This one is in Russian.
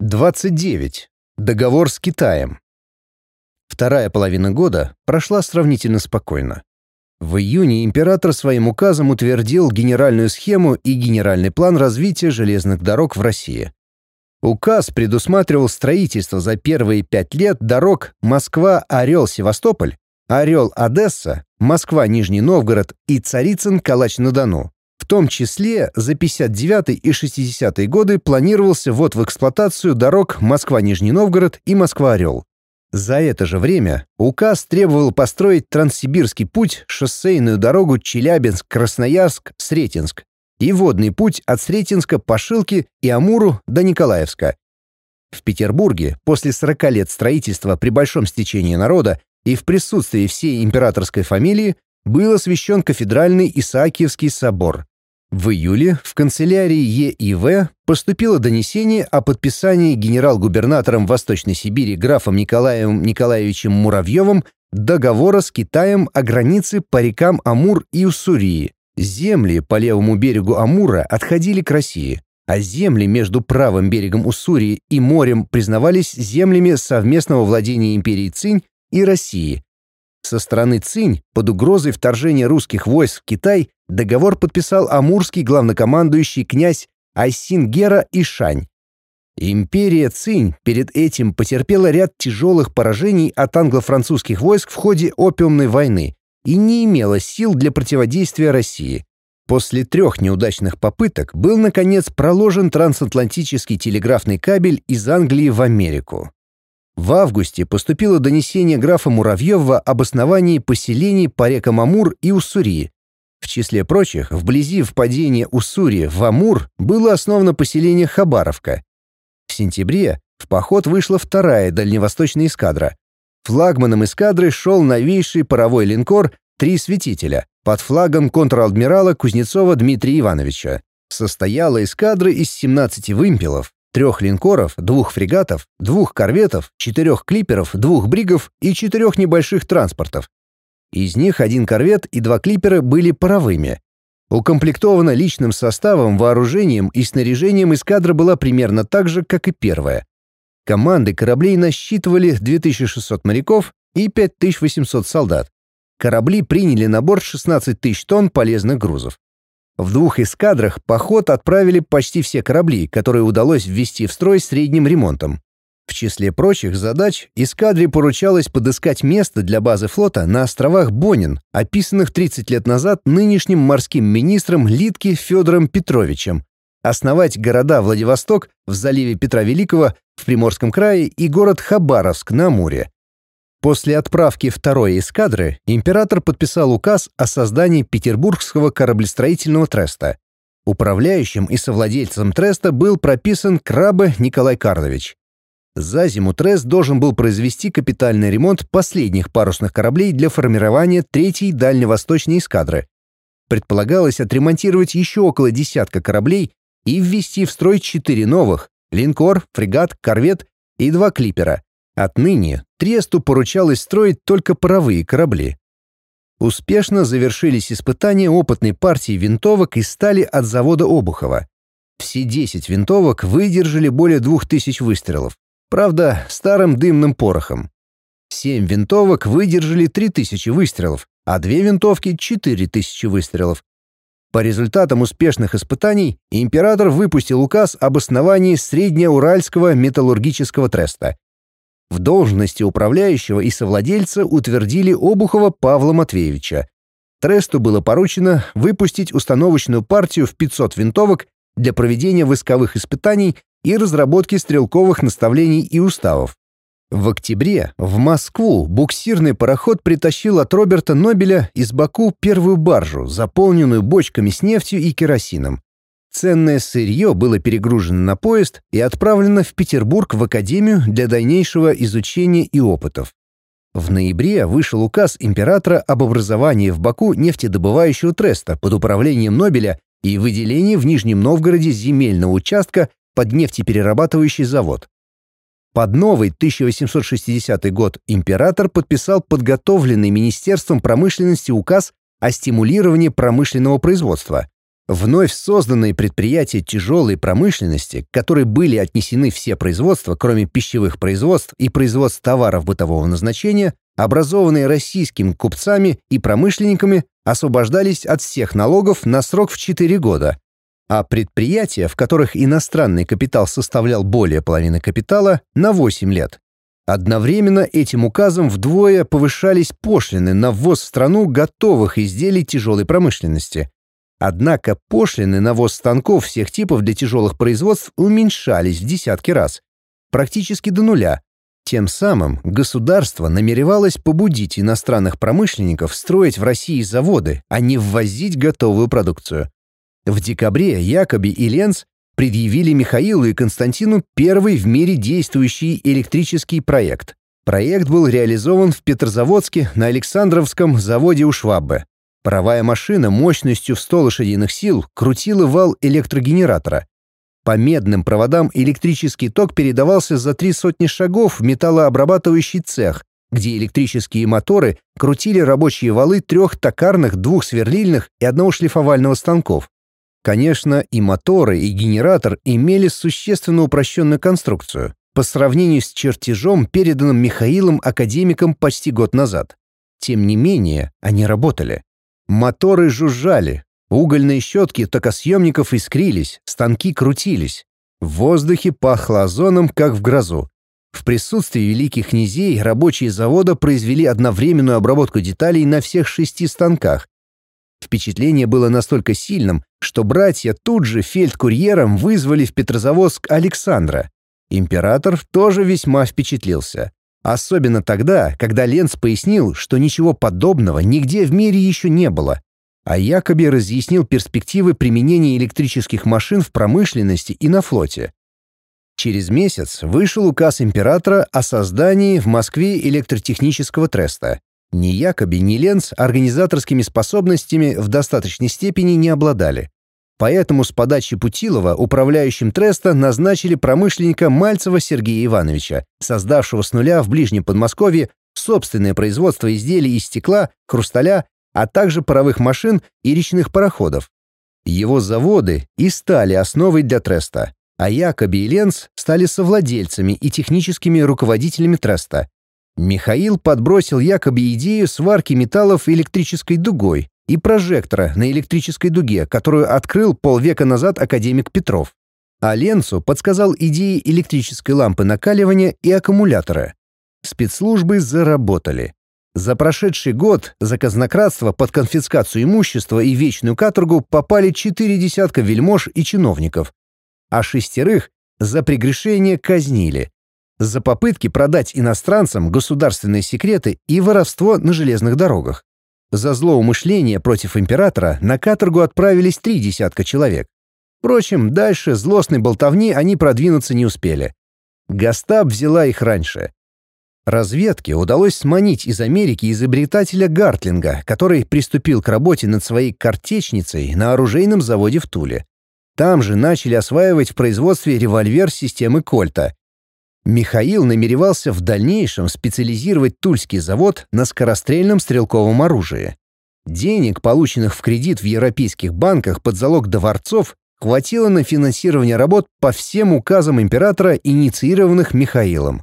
29. Договор с Китаем. Вторая половина года прошла сравнительно спокойно. В июне император своим указом утвердил генеральную схему и генеральный план развития железных дорог в России. Указ предусматривал строительство за первые пять лет дорог Москва-Орел-Севастополь, Орел-Одесса, Москва-Нижний Новгород и Царицын-Калач-на-Дону. В том числе за 59 и 60 годы планировался ввод в эксплуатацию дорог Москва-Нижний Новгород и Москва-Орел. За это же время указ требовал построить Транссибирский путь, шоссейную дорогу Челябинск-Красноярск-Сретенск и водный путь от Сретенска по Шилке и Амуру до Николаевска. В Петербурге после 40 лет строительства при большом стечении народа и в присутствии всей императорской фамилии был освящен кафедральный Исаакиевский собор. В июле в канцелярии ЕИВ поступило донесение о подписании генерал-губернатором Восточной Сибири графом Николаем Николаевичем Муравьевым договора с Китаем о границе по рекам Амур и Уссурии. Земли по левому берегу Амура отходили к России, а земли между правым берегом Уссурии и морем признавались землями совместного владения империи Цинь и России. Со стороны Цинь, под угрозой вторжения русских войск в Китай, договор подписал амурский главнокомандующий князь Айсин-Гера Ишань. Империя Цинь перед этим потерпела ряд тяжелых поражений от англо-французских войск в ходе опиумной войны и не имела сил для противодействия России. После трех неудачных попыток был, наконец, проложен трансатлантический телеграфный кабель из Англии в Америку. В августе поступило донесение графа Муравьева об основании поселений по рекам Амур и Уссури. В числе прочих, вблизи впадения Уссури в Амур было основано поселение Хабаровка. В сентябре в поход вышла вторая дальневосточная эскадра. Флагманом эскадры шел новейший паровой линкор «Три светителя» под флагом контр-адмирала Кузнецова Дмитрия Ивановича. Состояла эскадра из 17 вымпелов, трех линкоров, двух фрегатов, двух корветов, четырех клиперов, двух бригов и четырех небольших транспортов. Из них один корвет и два клипера были паровыми. Укомплектована личным составом, вооружением и снаряжением эскадра была примерно так же, как и первая. Команды кораблей насчитывали 2600 моряков и 5800 солдат. Корабли приняли на борт 16 тысяч тонн полезных грузов. В двух эскадрах поход отправили почти все корабли, которые удалось ввести в строй средним ремонтом. В числе прочих задач эскадре поручалось подыскать место для базы флота на островах Бонин, описанных 30 лет назад нынешним морским министром Литки Федором Петровичем, основать города Владивосток в заливе Петра Великого в Приморском крае и город Хабаровск на Амуре. После отправки второй эскадры император подписал указ о создании Петербургского кораблестроительного треста. Управляющим и совладельцем треста был прописан Крабе Николай Карлович. За зиму трест должен был произвести капитальный ремонт последних парусных кораблей для формирования третьей дальневосточной эскадры. Предполагалось отремонтировать еще около десятка кораблей и ввести в строй четыре новых — линкор, фрегат, корвет и два клипера — Отныне Тресту поручалось строить только паровые корабли. Успешно завершились испытания опытной партии винтовок из стали от завода Обухова. Все 10 винтовок выдержали более 2000 выстрелов, правда, старым дымным порохом. Семь винтовок выдержали 3000 выстрелов, а две винтовки — 4000 выстрелов. По результатам успешных испытаний император выпустил указ об основании Среднеуральского металлургического треста в должности управляющего и совладельца утвердили Обухова Павла Матвеевича. Тресту было поручено выпустить установочную партию в 500 винтовок для проведения войсковых испытаний и разработки стрелковых наставлений и уставов. В октябре в Москву буксирный пароход притащил от Роберта Нобеля из Баку первую баржу, заполненную бочками с нефтью и керосином. Ценное сырье было перегружено на поезд и отправлено в Петербург в Академию для дальнейшего изучения и опытов. В ноябре вышел указ императора об образовании в Баку нефтедобывающего треста под управлением Нобеля и выделении в Нижнем Новгороде земельного участка под нефтеперерабатывающий завод. Под новый 1860 год император подписал подготовленный Министерством промышленности указ о стимулировании промышленного производства, Вновь созданные предприятия тяжелой промышленности, которые были отнесены все производства, кроме пищевых производств и производств товаров бытового назначения, образованные российскими купцами и промышленниками, освобождались от всех налогов на срок в 4 года, а предприятия, в которых иностранный капитал составлял более половины капитала, на 8 лет. Одновременно этим указом вдвое повышались пошлины на ввоз в страну готовых изделий тяжелой промышленности. Однако пошлины на ввоз станков всех типов для тяжелых производств уменьшались в десятки раз, практически до нуля. Тем самым государство намеревалось побудить иностранных промышленников строить в России заводы, а не ввозить готовую продукцию. В декабре Якоби и Ленц предъявили Михаилу и Константину первый в мире действующий электрический проект. Проект был реализован в Петрозаводске на Александровском заводе у Шваббе. Паровая машина мощностью в 100 лошадиных сил крутила вал электрогенератора. По медным проводам электрический ток передавался за три сотни шагов в металлообрабатывающий цех, где электрические моторы крутили рабочие валы трех токарных, двух сверлильных и одного шлифовального станков. Конечно, и моторы, и генератор имели существенно упрощенную конструкцию по сравнению с чертежом, переданным Михаилом академиком почти год назад. Тем не менее, они работали. Моторы жужжали, угольные щетки токосъемников искрились, станки крутились. В воздухе пахло озоном, как в грозу. В присутствии великих князей рабочие завода произвели одновременную обработку деталей на всех шести станках, Впечатление было настолько сильным, что братья тут же фельдкурьером вызвали в Петрозаводск Александра. Император тоже весьма впечатлился. Особенно тогда, когда Ленц пояснил, что ничего подобного нигде в мире еще не было, а якобы разъяснил перспективы применения электрических машин в промышленности и на флоте. Через месяц вышел указ императора о создании в Москве электротехнического треста. Ни Якоби, ни Ленц организаторскими способностями в достаточной степени не обладали. Поэтому с подачи Путилова управляющим Треста назначили промышленника Мальцева Сергея Ивановича, создавшего с нуля в Ближнем Подмосковье собственное производство изделий из стекла, хрусталя, а также паровых машин и речных пароходов. Его заводы и стали основой для Треста, а Якоби и Ленц стали совладельцами и техническими руководителями Треста. Михаил подбросил якобы идею сварки металлов электрической дугой и прожектора на электрической дуге, которую открыл полвека назад академик Петров. А Ленцу подсказал идеи электрической лампы накаливания и аккумулятора. Спецслужбы заработали. За прошедший год за казнократство под конфискацию имущества и вечную каторгу попали четыре десятка вельмож и чиновников, а шестерых за прегрешение казнили за попытки продать иностранцам государственные секреты и воровство на железных дорогах. За злоумышление против императора на каторгу отправились три десятка человек. Впрочем, дальше злостной болтовни они продвинуться не успели. Гастап взяла их раньше. Разведке удалось сманить из Америки изобретателя Гартлинга, который приступил к работе над своей картечницей на оружейном заводе в Туле. Там же начали осваивать в производстве револьвер системы Кольта Михаил намеревался в дальнейшем специализировать Тульский завод на скорострельном стрелковом оружии. Денег, полученных в кредит в европейских банках под залог дворцов, хватило на финансирование работ по всем указам императора, инициированных Михаилом.